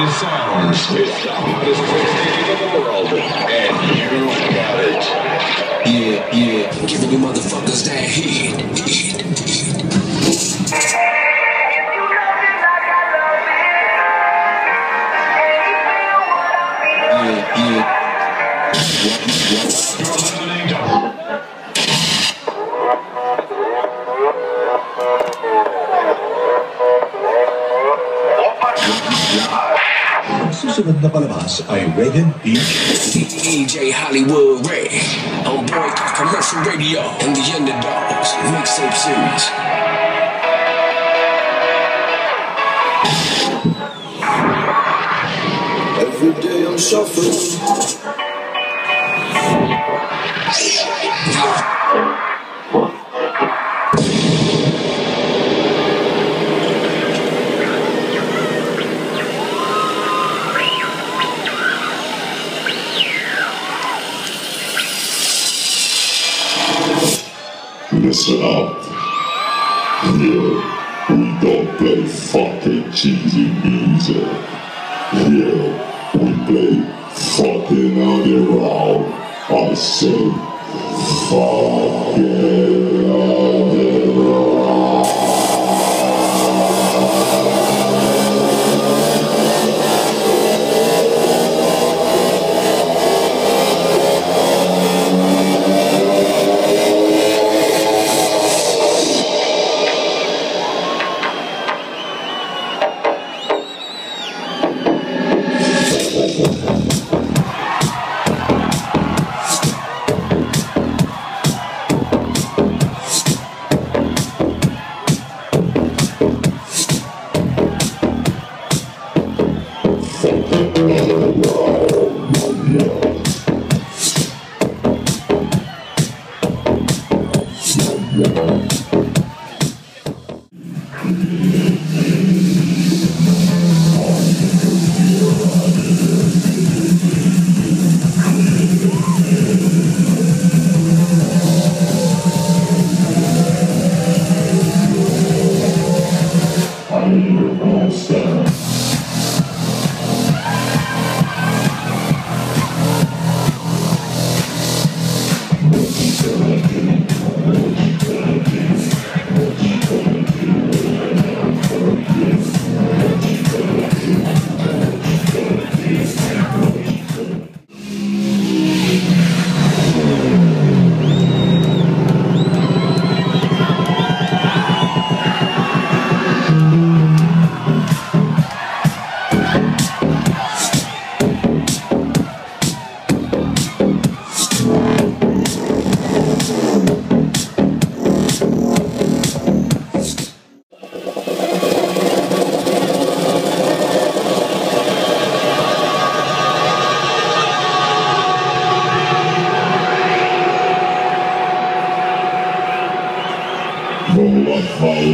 hottest songs. It's the hottest mixtape in the world, and you got it. Yeah, yeah. Giving you motherfuckers that heat, heat. Yeah, yeah. Susunod na palabas ay Rated Beach. DJ Hollywood Ray oh, on Boycott Commercial Radio and the Underdogs Mixtape Series. Every day I'm suffering. Listen up. Here, we don't play fucking cheesy music. Here, we play fucking underground. I say, fucking Roll